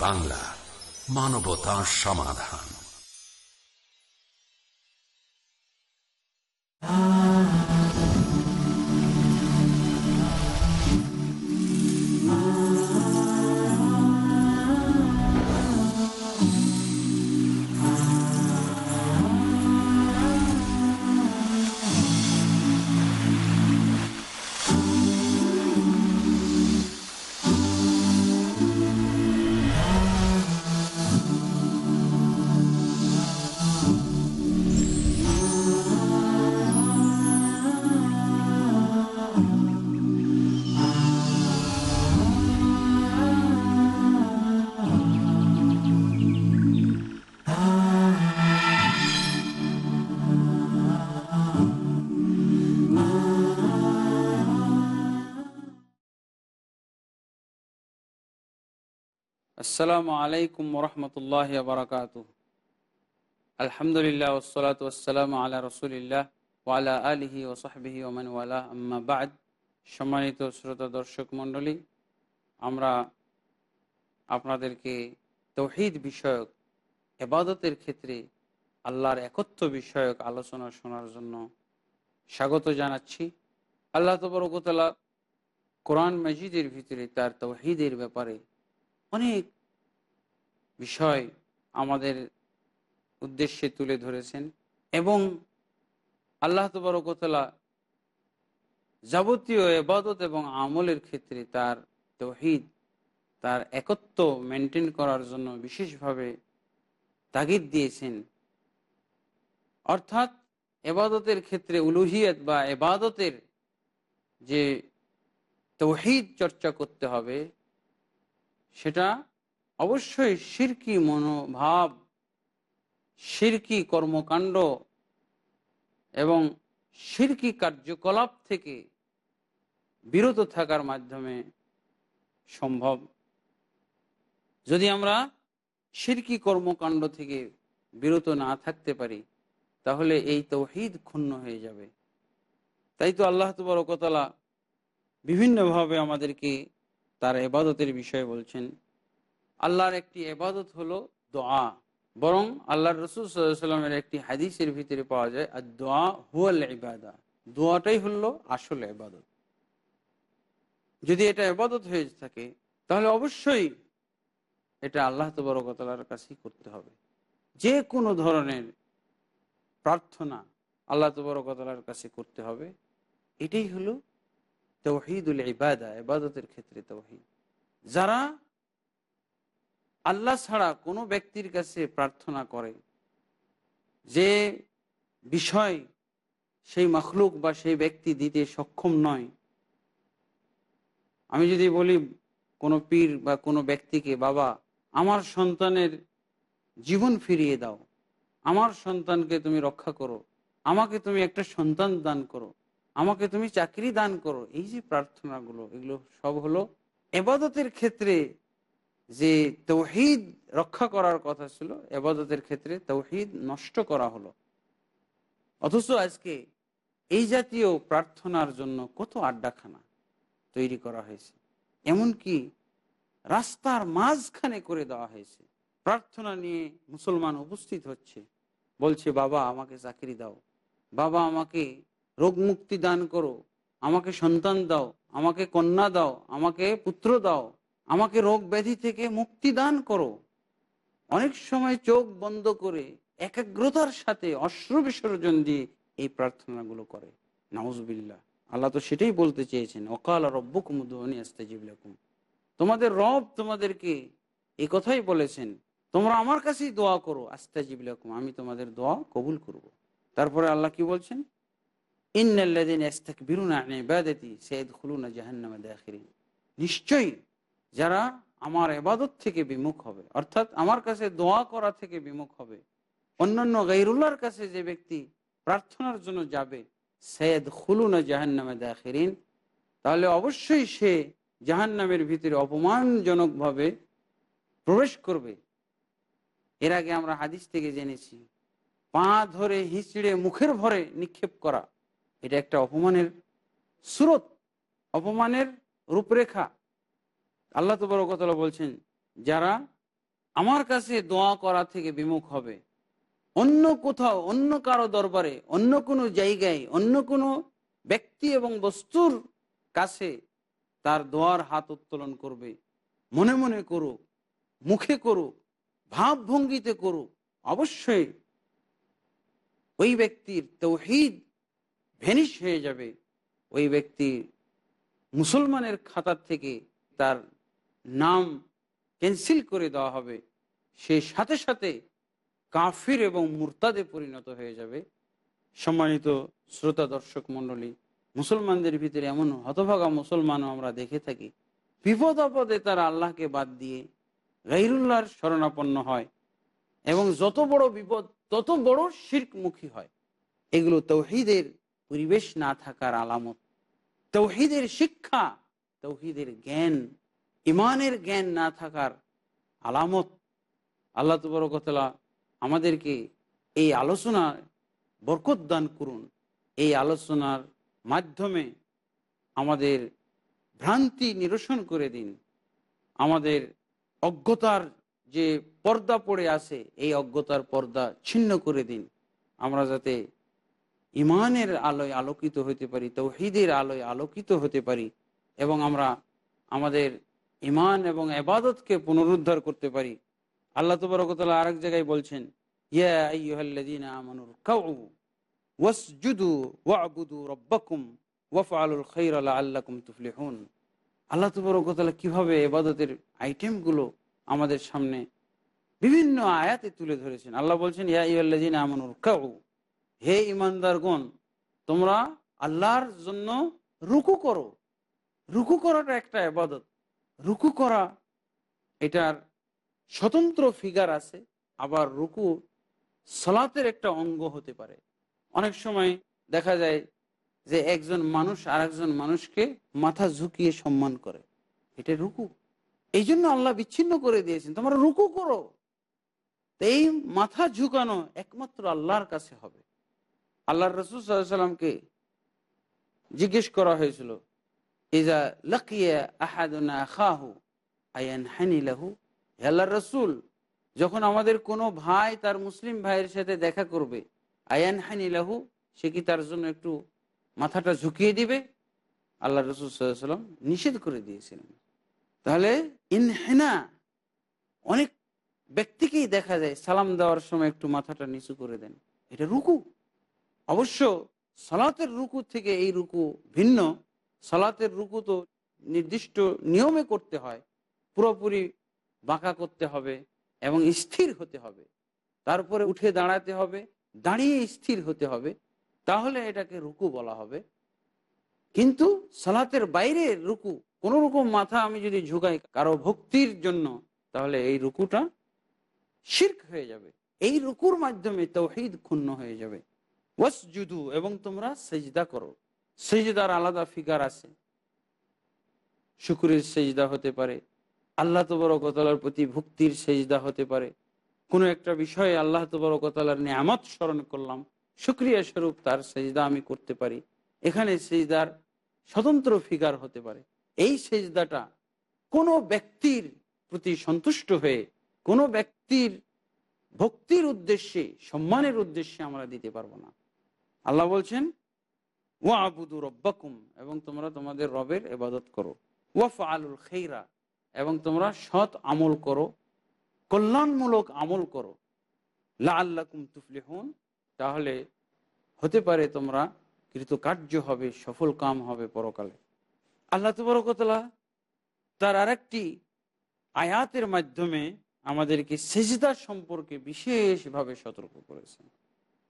বাংলা মানবতা সমাধান। আসসালামু আলাইকুম রহমতুল্লাহ বারকাত আলহামদুলিল্লাহ ওসলাত ওসালাম আল্লাহ রসুলিল্লাহ ওয়ালা আলিহি ওসাহবিহি ওমান ওয়ালা। আম্মা বাদ। সম্মানিত শ্রোতা দর্শক মণ্ডলী, আমরা আপনাদেরকে তৌহিদ বিষয়ক, এবাদতের ক্ষেত্রে আল্লাহর একত্ব বিষয়ক আলোচনা শোনার জন্য স্বাগত জানাচ্ছি। আল্লাহ তবরকতলা কোরআন মজিদের ভিতরে তার তৌহিদের ব্যাপারে অনেক বিষয় আমাদের উদ্দেশ্যে তুলে ধরেছেন এবং আল্লাহ তবরকতলা যাবতীয় এবাদত এবং আমলের ক্ষেত্রে তার তৌহিদ, তার একত্ব মেনটেন করার জন্য বিশেষভাবে তাগিদ দিয়েছেন। অর্থাৎ এবাদতের ক্ষেত্রে উলুহিয়ত বা এবাদতের যে তৌহিদ চর্চা করতে হবে সেটা অবশ্যই শিরকি মনোভাব শিরকি কর্মকাণ্ড এবং শিরকি কার্যকলাপ থেকে বিরত থাকার মাধ্যমে সম্ভব। যদি আমরা শিরকি কর্মকাণ্ড থেকে বিরত না থাকতে পারি, তাহলে এই তৌহিদ ক্ষুণ্ণ হয়ে যাবে। তাই তো আল্লাহ তবরকতলা বিভিন্নভাবে আমাদেরকে তার এবাদতের বিষয়ে বলছেন, আল্লাহর একটি এবাদত হলো দোয়া। বরং আল্লাহর রসুল সাল্লামের একটি হাদিসের ভিতরে পাওয়া যায় আর দোয়া হুয়াল ইবাদা। দোয়াটাই হলো আসল এবাদত। যদি এটা এবাদত হয়ে থাকে, তাহলে অবশ্যই এটা আল্লাহ তবরকতলার কাছেই করতে হবে। যে কোনো ধরনের প্রার্থনা আল্লাহ তবরকতলার কাছে করতে হবে। এটাই হলো তৌহিদুল ইবাদা ইবাদতের ক্ষেত্রে তৌহিদ যারা আল্লাহ ছাড়া কোনো ব্যক্তির কাছে প্রার্থনা করে, যে বিষয় সেই মখলুক বা সেই ব্যক্তি দিতে সক্ষম নয়, আমি যদি বলি কোনো পীর বা কোনো ব্যক্তিকে, বাবা, আমার সন্তানের জীবন ফিরিয়ে দাও। আমার সন্তানকে তুমি রক্ষা করো। আমাকে তুমি একটা সন্তান দান করো। আমাকে তুমি চাকরি দান করো। এই যে প্রার্থনাগুলো, এগুলো সব হলো এবাদতের ক্ষেত্রে যে তৌহিদ রক্ষা করার কথা ছিল, এবাদতের ক্ষেত্রে তৌহিদ নষ্ট করা হলো। অথচ আজকে এই জাতীয় প্রার্থনার জন্য কত আড্ডাখানা তৈরি করা হয়েছে। এমনকি রাস্তার মাঝখানে করে দেওয়া হয়েছে। প্রার্থনা নিয়ে মুসলমান উপস্থিত হচ্ছে। বলছে, বাবা, আমাকে চাকরি দাও। বাবা, আমাকে রোগ মুক্তি দান করো। আমাকে সন্তান দাও, আমাকে কন্যা দাও, আমাকে পুত্র দাও, আমাকে রোগ ব্যাধি থেকে মুক্তি দান করো। অনেক সময় চোখ বন্ধ করে একাগ্রতার সাথে অশ্র বিসর্জন দিয়ে এই প্রার্থনাগুলো করে। নাউজবিল্লা আল্লাহ তো সেটাই বলতে চেয়েছেন অকাল রব্বুক মুদনি আস্তাজিবুম তোমাদের রব তোমাদেরকে এই কথাই বলেছেন, তোমরা আমার কাছেই দোয়া করো আস্তাজিবুম আমি তোমাদের দোয়া কবুল করব। তারপরে আল্লাহ কি বলছেন? নিশ্চয়ই যারা আমার এবাদত থেকে বিমুখ হবে, অর্থাৎ আমার কাছে দোয়া করা থেকে বিমুখ হবে, অন্যান্য গাইরুল্লাহর কাছে যে ব্যক্তি প্রার্থনার জন্য যাবে সৈয়দ খুলুনা জাহান্নামে দাখিরিন, তাহলে অবশ্যই সে জাহান্নামের ভিতরে অপমানজনকভাবে প্রবেশ করবে। এর আগে আমরা হাদিস থেকে জেনেছি, পা ধরে হিঁচড়ে মুখের ভরে নিক্ষেপ করা। এটা একটা অপমানের স্রোত, অপমানের রূপরেখা। আল্লাহ তবরকতলা বলছেন, যারা আমার কাছে দোয়া করা থেকে বিমুখ হবে, অন্য কোথাও, অন্য কারও দরবারে, অন্য কোনো জায়গায়, অন্য কোনো ব্যক্তি এবং বস্তুর কাছে তার দোয়ার হাত উত্তোলন করবে, মনে মনে করুক, মুখে করুক, ভাবভঙ্গিতে করুক, অবশ্যই ওই ব্যক্তির তৌহিদ ভেনিশ হয়ে যাবে। ওই ব্যক্তি মুসলমানের খাতার থেকে তার নাম ক্যান্সেল করে দেওয়া হবে। সে সাথে সাথে কাফির এবং মুরতাদে পরিণত হয়ে যাবে। সম্মানিত শ্রোতা, দর্শক, মণ্ডলী, মুসলমানদের ভিতরে এমন হতভাগা মুসলমানও আমরা দেখে থাকি। বিপদ আপদে তারা আল্লাহকে বাদ দিয়ে গাইরুল্লাহর শরণাপন্ন হয় এবং যত বড় বিপদ, তত বড় শির্কমুখী হয়। এগুলো তৌহিদের পরিবেশ না থাকার আলামত। তৌহিদের শিক্ষা, তৌহিদের জ্ঞান, ইমানের জ্ঞান না থাকার আলামত। আল্লাহ তবরকতলা আমাদেরকে এই আলোচনা বরকত দান করুন। এই আলোচনার মাধ্যমে আমাদের ভ্রান্তি নিরসন করে দিন। আমাদের অজ্ঞতার যে পর্দা পড়ে আছে, এই অজ্ঞতার পর্দা ছিন্ন করে দিন। আমরা যাতে ইমানের আলোয় আলোকিত হতে পারি, তৌহিদের আলোয় আলোকিত হতে পারি এবং আমরা আমাদের ইমান এবং এবাদতকে পুনরুদ্ধার করতে পারি। আল্লাহ তবরকতলা আরেক জায়গায় বলছেন আল্লাহ তবরকতলা কীভাবে এবাদতের আইটেমগুলো আমাদের সামনে বিভিন্ন আয়াতে তুলে ধরেছেন। আল্লাহ বলছেন, ইয়া আইয়ুহাল্লাযীনা আমানুর কাউ হে ইমানদারগণ, তোমরা আল্লাহর জন্য রুকু করো। রুকু করাটা একটা এবাদত রুকু করা, এটার স্বতন্ত্র ফিগার আছে। আবার রুকু সলাতের একটা অঙ্গ হতে পারে। অনেক সময় দেখা যায় যে একজন মানুষ আর একজন মানুষকে মাথা ঝুঁকিয়ে সম্মান করে। এটা রুকু। এই জন্য আল্লাহ বিচ্ছিন্ন করে দিয়েছেন, তোমরা রুকু করো। এই মাথা ঝুঁকানো একমাত্র আল্লাহর কাছে হবে। আল্লাহ রসুল সাল্লামকে জিজ্ঞেস করা হয়েছিল ইজা লকিয়া আল্লাহ রসুল, যখন আমাদের কোনো ভাই তার মুসলিম ভাইয়ের সাথে দেখা করবে আয়ান হানি লাহু? সে কি তার জন্য একটু মাথাটা ঝুঁকিয়ে দিবে? আল্লাহ রসুল সাল্লাম নিষেধ করে দিয়েছিলেন। তাহলে ইনহেনা, অনেক ব্যক্তিকেই দেখা যায়, সালাম দেওয়ার সময় একটু মাথাটা নিচু করে দেন। এটা রুকু। অবশ্য সালাতের রুকু থেকে এই রুকু ভিন্ন। সালাতের রুকু তো নির্দিষ্ট নিয়মে করতে হয়। পুরোপুরি বাঁকা করতে হবে এবং স্থির হতে হবে। তারপরে উঠে দাঁড়াতে হবে, দাঁড়িয়ে স্থির হতে হবে। তাহলে এটাকে রুকু বলা হবে। কিন্তু সালাতের বাইরে রুকু, কোন রকম মাথা আমি যদি ঝুঁকাই কারও ভক্তির জন্য, তাহলে এই রুকুটা শির্ক হয়ে যাবে। এই রুকুর মাধ্যমে তৌহিদ ক্ষুণ্ণ হয়ে যাবে। ওয়াসজুদু, এবং তোমরা সেজদা করো। সেজদার আলাদা ফিগার আছে। শুকুরের সেজদা হতে পারে। আল্লাহ তবরকতালার প্রতি ভক্তির সেজদা হতে পারে। কোনো একটা বিষয়ে আল্লাহ তবরকতালার নিয়ামত স্মরণ করলাম। সুক্রিয়া স্বরূপ তার সেজদা আমি করতে পারি। এখানে সেজদার স্বতন্ত্র ফিগার হতে পারে। এই সেজদাটা কোনো ব্যক্তির প্রতি সন্তুষ্ট হয়ে, কোনো ব্যক্তির ভক্তির উদ্দেশ্যে, সম্মানের উদ্দেশ্যে আমরা দিতে পারব না। আল্লাহ বলছেন ও আবুদু রব্বাকুম এবং তোমরা তোমাদের রবের এবাদত করো। ওয়াফ আলুল খেইরা এবং তোমরা সৎ আমল করো। কল্যাণমূলক আমল করো। লা আল্লাকুম তুফলিহুন। তাহলে হতে পারে তোমরা কৃতকার্য হবে, সফল কাম হবে পরকালে। আল্লাহ তবরকতলা তার আরেকটি আয়াতের মাধ্যমে আমাদেরকে সেজদা সম্পর্কে বিশেষভাবে সতর্ক করেছেন।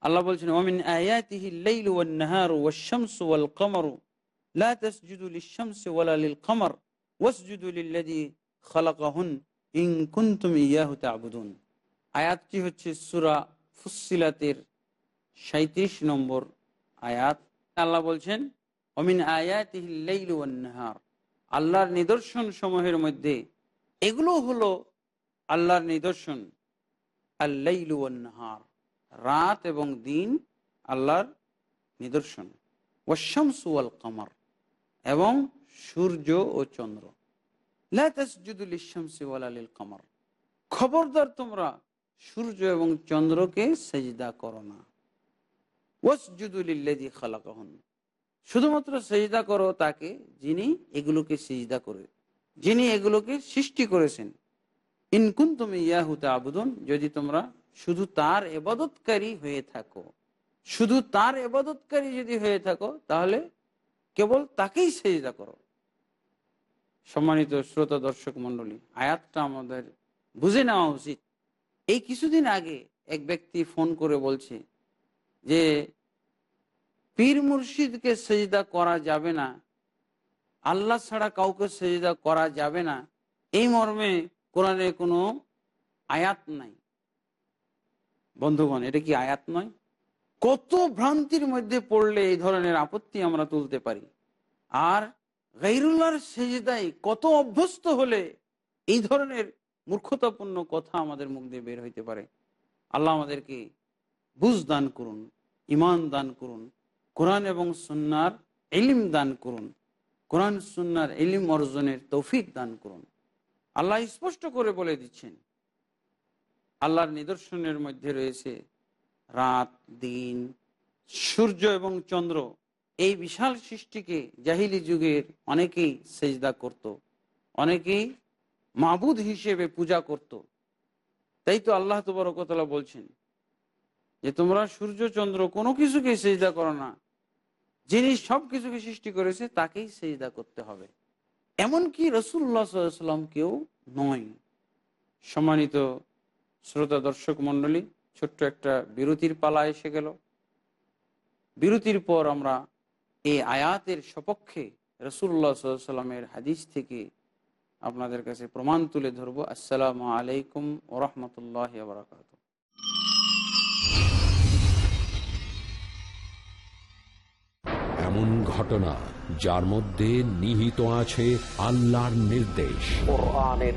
আল্লাহ বলছেন, ওমিন আয়াতিহি লাইলু ওয়ান নাহারু ওয়াশ-শামসু ওয়াল কমারু লা তাসজুদু লিশ-শামসি ওয়ালা লিল-কমার ওয়াসজুদু লিল্লাযী খালাকাহুন ইন কুনতুম ইয়াহু তা'বুদুন। আয়াতটি হচ্ছে? সূরা ফুসসিলাতের 37 নম্বর আয়াত। আল্লাহ বলছেন অমিন আয়াতিহি লাইলু ওয়ান নাহার আল্লাহর নিদর্শন সমূহের মধ্যে এগুলো হলো আল্লাহর নিদর্শন, আল্লাইলু ওয়ান নাহার রাত এবং দিন আল্লাহর নিদর্শন। ওয়াশামসু কামার এবং সূর্য ও চন্দ্র। লা তাসজুদুল লিশ-শামসি ওয়ালা লিল কমর খবরদার তোমরা সূর্য এবং চন্দ্রকে সেজদা করো না। ওয়াসজুদু লিল্লাযী খালাকাহুন। শুধুমাত্র সেজদা করো তাকে যিনি এগুলোকে সেজদা করে, যিনি এগুলোকে সৃষ্টি করেছেন। ইনকুন তুমি ইয়াহুতে আবুদন যদি তোমরা শুধু তার এবাদতকারী হয়ে থাকো। শুধু তার এবাদতকারী যদি হয়ে থাকো, তাহলে কেবল তাকেই সেজদা করো। সম্মানিত শ্রোতা দর্শক মন্ডলী আয়াতটা আমাদের বুঝে নেওয়া উচিত। এই কিছুদিন আগে এক ব্যক্তি ফোন করে বলছে যে, পীর মুর্শিদকে সেজদা করা যাবে না, আল্লাহ ছাড়া কাউকে সেজদা করা যাবে না, এই মর্মে কোরআনে কোনো আয়াত নাই। বন্ধুগণ, এটা কি আয়াত নয়? কত ভ্রান্তির মধ্যে পড়লে এই ধরনের আপত্তি আমরা তুলতে পারি? আর গাইরুল্লাহর সেজদাই কত অভ্যস্ত হলে এই ধরনের মূর্খতাপূর্ণ কথা আমাদের মুখ দিয়ে বের হইতে পারে? আল্লাহ আমাদেরকে বুঝ দান করুন ইমান দান করুন, কোরআন এবং সুন্নার এলিম দান করুন, কোরআন সুন্নার এলিম অর্জনের তৌফিক দান করুন। আল্লাহ স্পষ্ট করে বলে দিচ্ছেন আল্লাহর নিদর্শনের মধ্যে রয়েছে রাত, দিন, সূর্য এবং চন্দ্র এই বিশাল সৃষ্টিকে জাহিলি যুগের অনেকেই সেজদা করত। অনেকেই মাবুদ হিসেবে পূজা করত। তাই তো আল্লাহ তবরকতলা বলছেন যে, তোমরা সূর্য, চন্দ্র কোনো কিছুকে সেজদা করো না যিনি সব কিছুকে সৃষ্টি করেছে, তাকেই সেজদা করতে হবে এমনকি রসুল্লাহ সাল্লাম কেউ নয় সম্মানিত শ্রোতা দর্শক মন্ডলী ছোট্ট একটা বিরতির পালা এসে গেল। বিরতির পর আমরা এই আয়াতের সপক্ষে রসুল্লাহ সাল্লামের হাদিস থেকে আপনাদের কাছে প্রমাণ তুলে ধরবো। আসসালামু আলাইকুম ওরহমতুল্লাহ বারকাত এমন ঘটনা যার মধ্যে নিহিত আছে আল্লাহর নির্দেশ। কোরআনের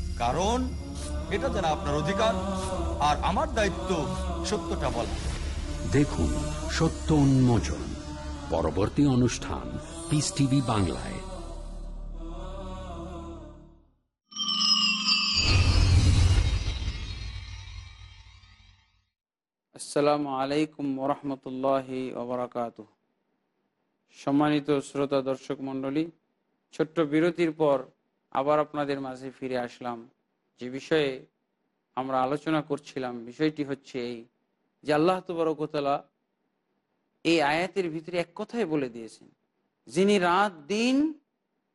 কারণ এটা যেন আপনার অধিকার আর আমার দায়িত্ব সত্যটা বলা। দেখুন সত্য উন্মোচন পরবর্তী অনুষ্ঠান পিস টিভি বাংলায়। আসসালামু আলাইকুম ওরহমতুল্লাহ ওবরাকাত সম্মানিত শ্রোতা দর্শক মণ্ডলী ছোট্ট বিরতির পর আবার আপনাদের মাঝে ফিরে আসলাম। যে বিষয়ে আমরা আলোচনা করছিলাম, বিষয়টি হচ্ছে এই যে আল্লাহ তবরকতলা এই আয়াতের ভিতরে এক কথাই বলে দিয়েছেন, যিনি রাত, দিন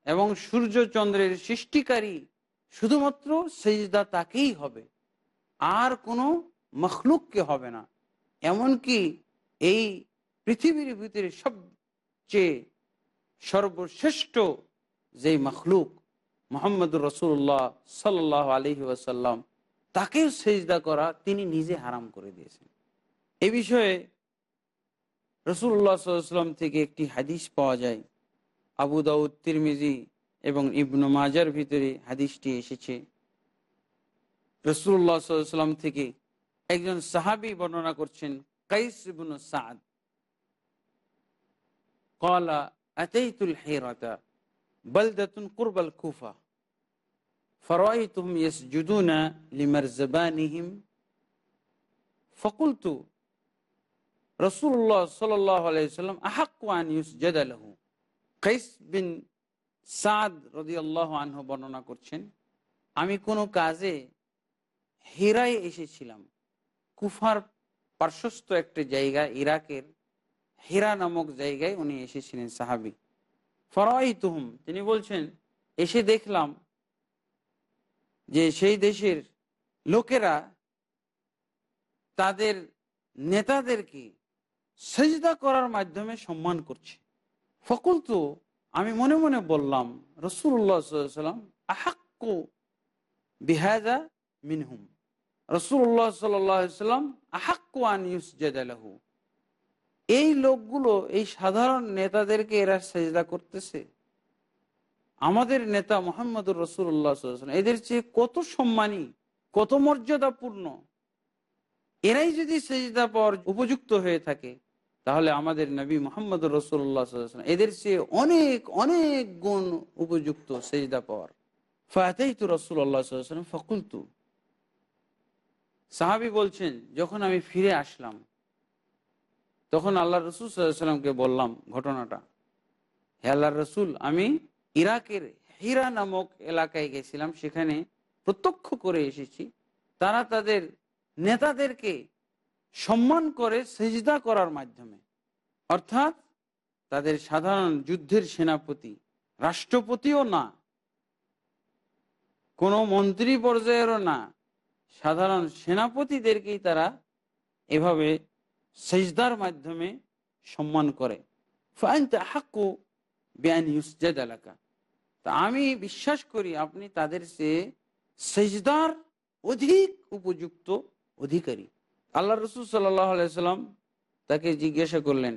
এবং সূর্য, চন্দ্রের সৃষ্টিকারী শুধুমাত্র সেজদা তাকেই হবে, আর কোনো মখলুককে হবে না। এমনকি এই পৃথিবীর ভিতরে সবচেয়ে সর্বশ্রেষ্ঠ যেই মখলুক মোহাম্মদুর রসুল্লাহ সাল্লাহ আলহি ওয়াসাল্লাম, তাকেও সেজদা করা তিনি নিজে হারাম করে দিয়েছেন। এ বিষয়ে রসুল্লাহ সাল্লাম থেকে একটি হাদিস পাওয়া যায়। আবু দাউদ, তিরমিজি এবং ইবনু মাজার ভিতরে হাদিসটি এসেছে। রসুল্লাহ সাল্লাম থেকে একজন সাহাবি বর্ণনা করছেন, কাইস ইবনু সাদ। কলা এতেই আতাইতুল হেরাতা? বলদতুন কুরবাল কুফা ফরাইতুম লিমার জবানিহিম ফকুলতু রসুল্লাহ সাল্লাম আহাকুয়ান ইউস আলহু কৈস বিন সাদ রদিয়াল্লাহ আনহু বর্ণনা করছেন, আমি কোনো কাজে হিরায় এসেছিলাম। কুফার পার্শ্বস্থ একটি জায়গা, ইরাকের হীরা নামক জায়গায় উনি এসেছিলেন সাহাবিক ফরাই তুহুম তিনি বলছেন, এসে দেখলাম যে সেই দেশের লোকেরা তাদের নেতাদেরকে সেজদা করার মাধ্যমে সম্মান করছে। ফকুল তো আমি মনে মনে বললাম রসুল্লাহ সাল্লাম আহাক্কু বিহাজা মিনহুম। রসুল্লাহ সাল্লাম আহাক্কু আন ইউসজাদালাহু এই লোকগুলো, এই সাধারণ নেতাদেরকে এরা সেজদা করতেছে। আমাদের নেতা মোহাম্মদুর রসুল্লাহ এদের চেয়ে কত সম্মানী, কত মর্যাদাপূর্ণ। এরাই যদি সেজদা পাওয়ার উপযুক্ত হয়ে থাকে, তাহলে আমাদের নবী মোহাম্মদ রসুল্লাহ এদের চেয়ে অনেক অনেক গুণ উপযুক্ত সেজদা পাওয়ার। ফাতেই তো রসুল্লাহ ফকুলতু। সাহাবি বলছেন, যখন আমি ফিরে আসলাম তখন আল্লাহ রসুল সাল্লামকে বললাম ঘটনাটা। হে আল্লাহ রসুল, আমি ইরাকের হীরা নামক এলাকায় গেছিলাম, সেখানে প্রত্যক্ষ করে এসেছি। তারা তাদের নেতাদেরকে সম্মান করে সেজদা করার মাধ্যমে। অর্থাৎ তাদের সাধারণ যুদ্ধের সেনাপতি, রাষ্ট্রপতিও না, কোনো মন্ত্রী পর্যায়েরও না, সাধারণ সেনাপতিদেরকেই তারা এভাবে সেজদার মাধ্যমে সম্মান করে। হাক্কু বেআন ইউসজাদ এলাকা তা আমি বিশ্বাস করি আপনি তাদের সেজদার অধিক উপযুক্ত অধিকারী। আল্লাহ রসুল সাল্লাম তাকে জিজ্ঞাসা করলেন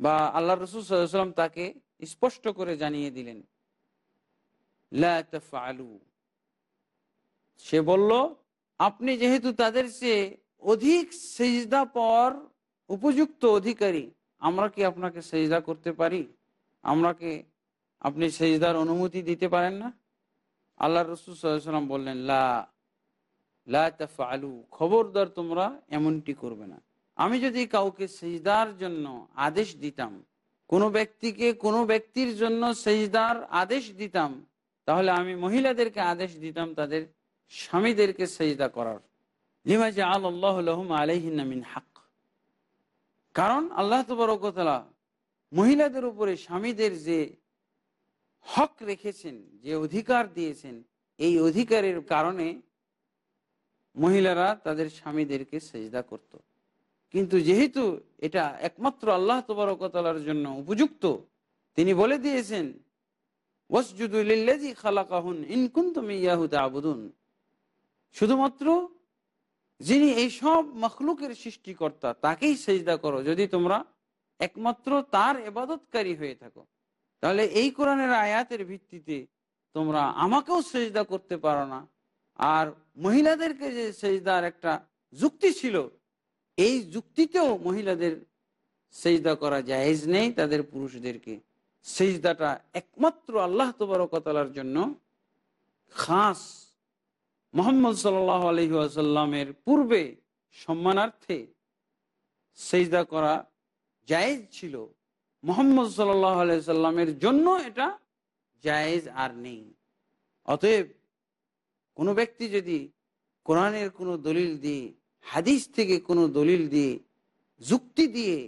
বা আল্লাহ রসুল সাল্লাম তাকে স্পষ্ট করে জানিয়ে দিলেন সে বলল, আপনি যেহেতু তাদের সে অধিক সেজদা পর উপযুক্ত অধিকারী আমরা কি আপনাকে সেজদা করতে পারি? আমরাকে আপনি সেজদার অনুমতি দিতে পারেন না? আল্লাহ রসুল সাল্লাম বললেন, লা আলু খবরদার তোমরা এমনটি করবে না। আমি যদি কাউকে সেজদার জন্য আদেশ দিতাম, কোনো ব্যক্তিকে কোনো ব্যক্তির জন্য সেজদার আদেশ দিতাম, তাহলে আমি মহিলাদেরকে আদেশ দিতাম, তাদের স্বামীদেরকে সেজদা করার। হাক কারণ আল্লাহ তবরকতলা মহিলাদের উপরে স্বামীদের যে হক রেখেছেন, যে অধিকার দিয়েছেন, এই অধিকারের কারণে মহিলারা তাদের স্বামীদেরকে সেজদা করত। কিন্তু যেহেতু এটা একমাত্র আল্লাহ তবরকতলার জন্য উপযুক্ত, তিনি বলে দিয়েছেন ওয়াসজুদুল্লাজি খালাকাহুন ইনকুন তুমি ইয়াহুদ আবুদুন শুধুমাত্র যিনি এই সব মখলুকের সৃষ্টিকর্তা, তাকেই সেজদা করো। যদি তোমরা একমাত্র তার এবাদতকারী হয়ে থাকো, তাহলে এই কোরআনের আয়াতের ভিত্তিতে তোমরা আমাকেও সেজদা করতে পারো না। আর মহিলাদেরকে যে সেজদার একটা যুক্তি ছিল, এই যুক্তিতেও মহিলাদের সেজদা করা জায়েজ নেই তাদের পুরুষদেরকে। সেজদাটা একমাত্র আল্লাহ তবরকতালার জন্য খাস মোহাম্মদ সাল আলহি আসাল্লামের পূর্বে সম্মানার্থে সেজদা করা জায়েজ ছিল। মোহাম্মদ সাল্লাহ আলাইসাল্লামের জন্য এটা জায়েজ আর নেই। অতএব কোনো ব্যক্তি যদি কোরআনের কোনো দলিল দিয়ে, হাদিস থেকে কোনো দলিল দিয়ে, যুক্তি দিয়ে,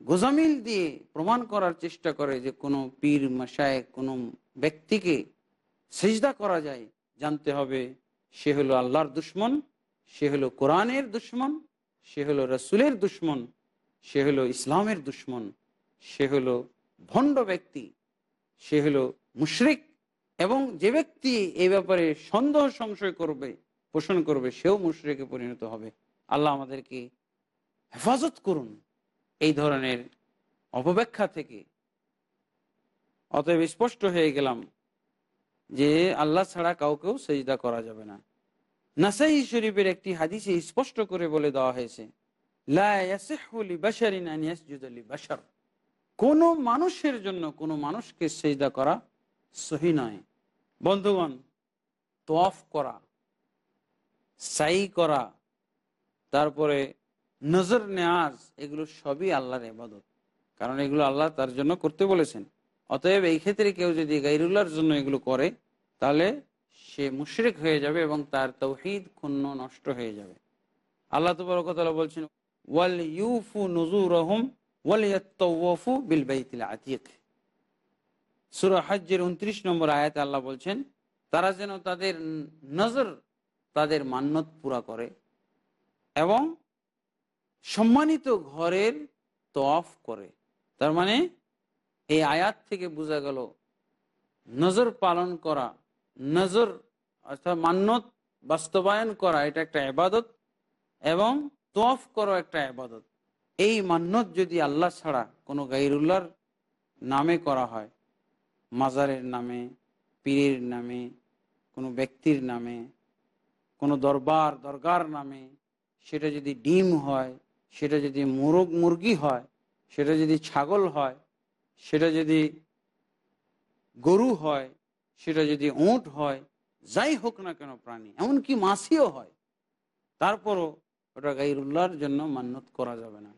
গোজামিল দিয়ে প্রমাণ করার চেষ্টা করে যে কোনো পীর মশায় কোনো ব্যক্তিকে সেজদা করা যায় জানতে হবে, সে হলো আল্লাহর দুশ্মন, সে হলো কোরআনের দুশ্মন, সে হলো রসুলের দুশ্মন, সে হলো ইসলামের দুশ্মন, সে হলো ভণ্ড ব্যক্তি, সে হলো মুশরিক এবং যে ব্যক্তি এই ব্যাপারে সন্দেহ সংশয় করবে, পোষণ করবে, সেও মুশরিকে পরিণত হবে। আল্লাহ আমাদেরকে হেফাজত করুন এই ধরনের অপব্যাখ্যা থেকে। অতএব স্পষ্ট হয়ে গেলাম। যে আল্লাহ ছাড়া কাউকেও সেজদা করা যাবে না। নাসাই শরীফের একটি হাদিসে স্পষ্ট করে বলে দেওয়া হয়েছে। কোনো মানুষের জন্য কোনো মানুষকে সেজদা করা সহি নয়। বন্ধুগণ, তোয়াফ করা, সাই করা, তারপরে নজর নেয়াজ এগুলো সবই আল্লাহর এবাদত কারণ এগুলো আল্লাহ তার জন্য করতে বলেছেন। অতএব এই ক্ষেত্রে কেউ যদি গাইরুল্লাহর জন্য এগুলো করে, তাহলে সে মুশরিক হয়ে যাবে এবং তার তৌহিদ ক্ষুণ্ণ নষ্ট হয়ে যাবে। আল্লাহ তবরকতলা বলছেন, ওয়াল ইউফু নজুর রহম ওয়াল ইয়াত্তাওয়াফু বিল বাইতিল আতিক। উনত্রিশ নম্বর আয়াতে আল্লাহ বলছেন, তারা যেন তাদের নজর, তাদের মান্যত পুরা করে এবং সম্মানিত ঘরের তফ করে। তার মানে এই আয়াত থেকে বোঝা গেল, নজর পালন করা, নজর অর্থাৎ মান্যত বাস্তবায়ন করা, এটা একটা আবাদত এবং তফ করা একটা আবাদত এই মান্যত যদি আল্লাহ ছাড়া কোনো গাইরুল্লাহর নামে করা হয়, মাজারের নামে, পীরের নামে, কোনো ব্যক্তির নামে, কোনো দরবার, দরগার নামে, সেটা যদি ডিম হয়, সেটা যদি মুরগ মুরগি হয়, সেটা যদি ছাগল হয় সেটা যদি গরু হয়, সেটা যদি ওঁট হয়, যাই হোক না কেন প্রাণী, এমনকি মাছিও হয়, তারপরও ওটা গাইরুল্লাহর জন্য মান্যত করা যাবে না।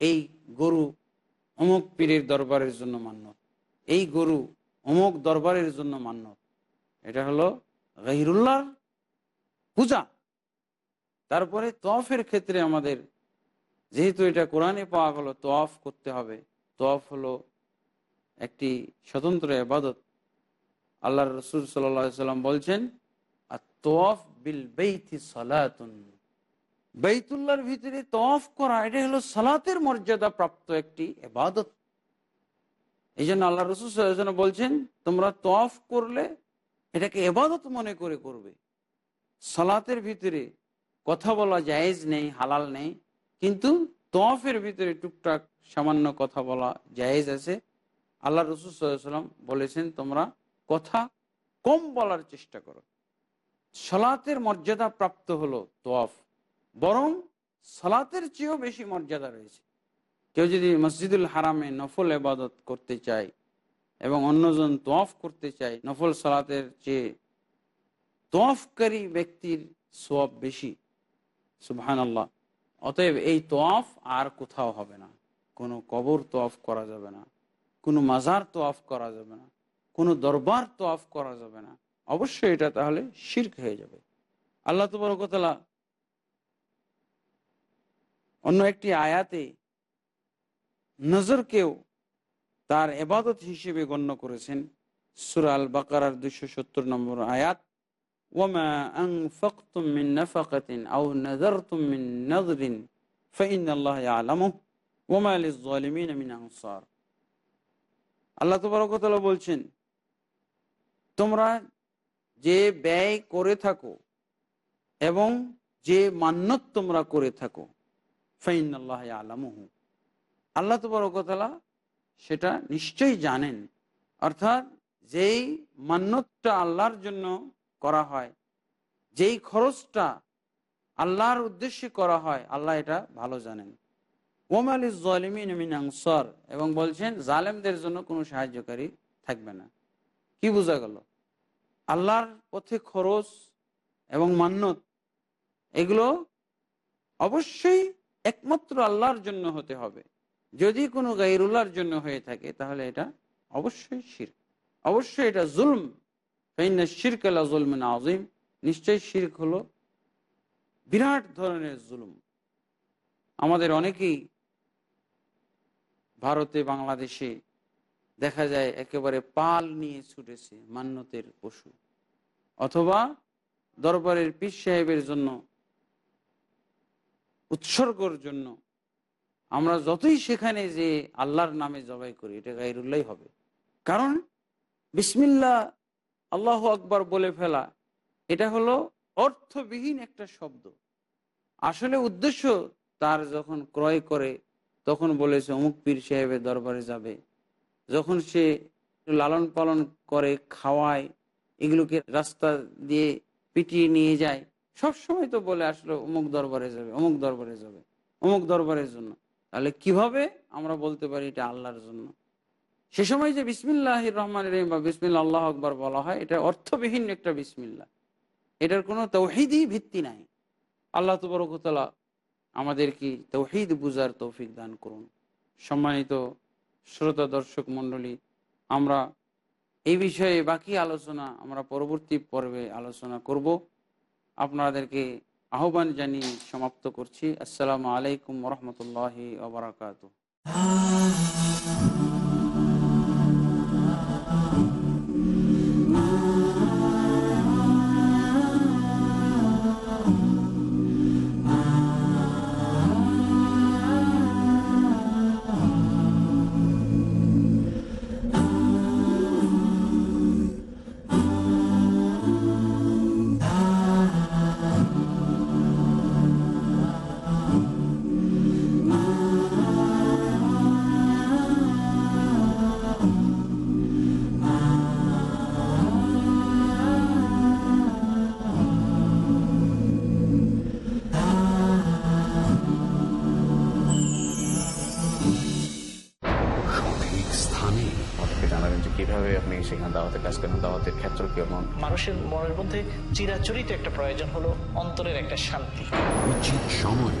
এই গরু অমুক পীরের দরবারের জন্য মান্যত এই গরু অমুক দরবারের জন্য মান্যত এটা হলো গাইরুল্লাহর পূজা। তারপরে তফের ক্ষেত্রে আমাদের, যেহেতু এটা কোরআনে পাওয়া গেল তফ করতে হবে তফ হলো একটি স্বতন্ত্র আবাদত আল্লাহ রসুল সাল্লাম বলছেন আর বিল বেইথি সালাতুন। বেইতুল্লাহর ভিতরে তফ করা এটা হলো সালাতের মর্যাদা প্রাপ্ত একটি এবাদত এই জন্য আল্লাহ রসুল বলছেন, তোমরা তফ করলে এটাকে এবাদত মনে করে করবে। সালাতের ভিতরে কথা বলা জায়েজ নেই, হালাল নেই, কিন্তু তফের ভিতরে টুকটাক সামান্য কথা বলা জায়েজ আছে। আল্লাহ রসুল সাল্লাম বলেছেন, তোমরা কথা কম বলার চেষ্টা করো। সালাতের মর্যাদা প্রাপ্ত হলো তোয়াফ, বরং সালাতের চেয়েও বেশি মর্যাদা রয়েছে। কেউ যদি মসজিদুল হারামে নফল এবাদত করতে চায় এবং অন্যজন তোয়াফ করতে চায়, নফল সালাতের চেয়ে তোয়াফকারী ব্যক্তির সোয়াব বেশি। সুবহান আল্লাহ অতএব এই তোয়াফ আর কোথাও হবে না। কোনো কবর তোয়াফ করা যাবে না। কোনো মাজার তোয়াফ করা যাবে না, কোনো দরবার তোয়াফ করা যাবে না। অবশ্যই এটা তাহলে শির্ক হয়ে যাবে। আল্লাহ তবরকতলা অন্য একটি আয়াতে নজরকেও তার এবাদত হিসেবে গণ্য করেছেন। সুরাল বাকারার দুশো সত্তর নম্বর আয়াত ওমা আং ফকতুম নফাকাতিন আও নজরতুম নজরিন ফাইন আল্লাহ আল্লাহ তবরকতলা বলছেন, তোমরা যে ব্যয় করে থাকো এবং যে মান্যত তোমরা করে থাকো ফাইন আল্লাহ আলামহু। আল্লাহ তবরকতলা সেটা নিশ্চয়ই জানেন। অর্থাৎ যেই মান্যতটা আল্লাহর জন্য করা হয়, যেই খরচটা আল্লাহর উদ্দেশ্যে করা হয়, আল্লাহ এটা ভালো জানেন। ওমাল ইজলিমিন আনসর, এবং বলছেন, জালেমদের জন্য কোনো সাহায্যকারী থাকবে না। কি বোঝা গেল? আল্লাহর পথে খরচ এবং মান্যত এগুলো অবশ্যই একমাত্র আল্লাহর জন্য হতে হবে। যদি কোনো গাইরুল্লাহর জন্য হয়ে থাকে, তাহলে এটা অবশ্যই শির, অবশ্যই এটা জুলম। শিরক আল্লাহ জুলমিন আজিম নিশ্চয়ই শির্ক হলো বিরাট ধরনের জুলুম। আমাদের অনেকেই ভারতে, বাংলাদেশে দেখা যায় একেবারে পাল নিয়ে ছুটেছে মান্যতের পশু। অথবা দরবারের পীর সাহেবের জন্য, উৎসর্গর জন্য আমরা যতই সেখানে যে আল্লাহর নামে জবাই করি, এটা গাইরুল্লাহ হবে। কারণ বিসমিল্লা আল্লাহ আকবর বলে ফেলা, এটা হলো অর্থবিহীন একটা শব্দ। আসলে উদ্দেশ্য তার যখন ক্রয় করে তখন বলেছে, অমুক পীর সাহেবের দরবারে যাবে। যখন সে লালন পালন করে, খাওয়ায়, এগুলোকে রাস্তা দিয়ে পিটিয়ে নিয়ে যায়, সব সময় তো বলে আসলো, অমুক দরবারে যাবে, অমুক দরবারে যাবে, অমুক দরবারের জন্য। তাহলে কীভাবে আমরা বলতে পারি এটা আল্লাহর জন্য? সে সময় যে বিসমিল্লাহ রহমান রহিম বা বিসমিল্লা আল্লাহ আকবর বলা হয়, এটা অর্থবিহীন একটা বিসমিল্লা এটার কোনো তৌহিদই ভিত্তি নাই। আল্লাহ তবরকতলা আমাদের কি তৌহিদ বুজার তৌফিক দান করুন। সম্মানিত শ্রোতা দর্শক মণ্ডলী, আমরা এই বিষয়ে বাকি আলোচনা, আমরা পরবর্তী পর্বে আলোচনা করব। আপনাদেরকে আহ্বান জানিয়ে সমাপ্ত করছি। আসসালামু আলাইকুম রহমতুল্লাহ ওবরাকাত দাওয়াতের ক্ষেত্র কেমন? মানুষের মনের মধ্যে চিরাচরিত একটা প্রয়োজন হলো অন্তরের একটা শান্তি। উচিত সময়ে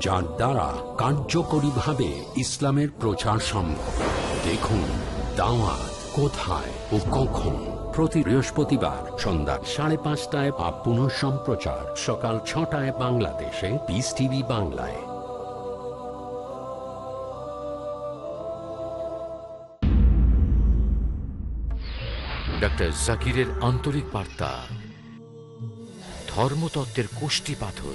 যার দ্বারা কার্যকরীভাবে ইসলামের প্রচার সম্ভব। দেখুন, দাওয়াত কোথায় ও কখন? প্রতি বৃহস্পতিবার সন্ধ্যা সাড়ে পাঁচটায় বা পুনঃ সম্প্রচার, সকাল ছটায় বাংলাদেশে পিস টিভি বাংলায়। ডক্টর জাকিরের আন্তরিক বার্তা। ধর্মতত্ত্বের কোষ্টি পাথর।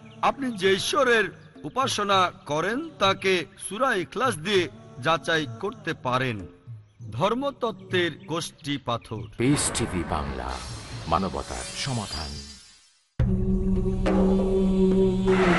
আপনি যে ঈশ্বরের উপাসনা করেন, তাকে সুরা ইখলাস দিয়ে যাচাই করতে পারেন। ধর্মতত্ত্বের গোষ্ঠী পাথর। পিস টিভি বাংলা, মানবতার সমাধান।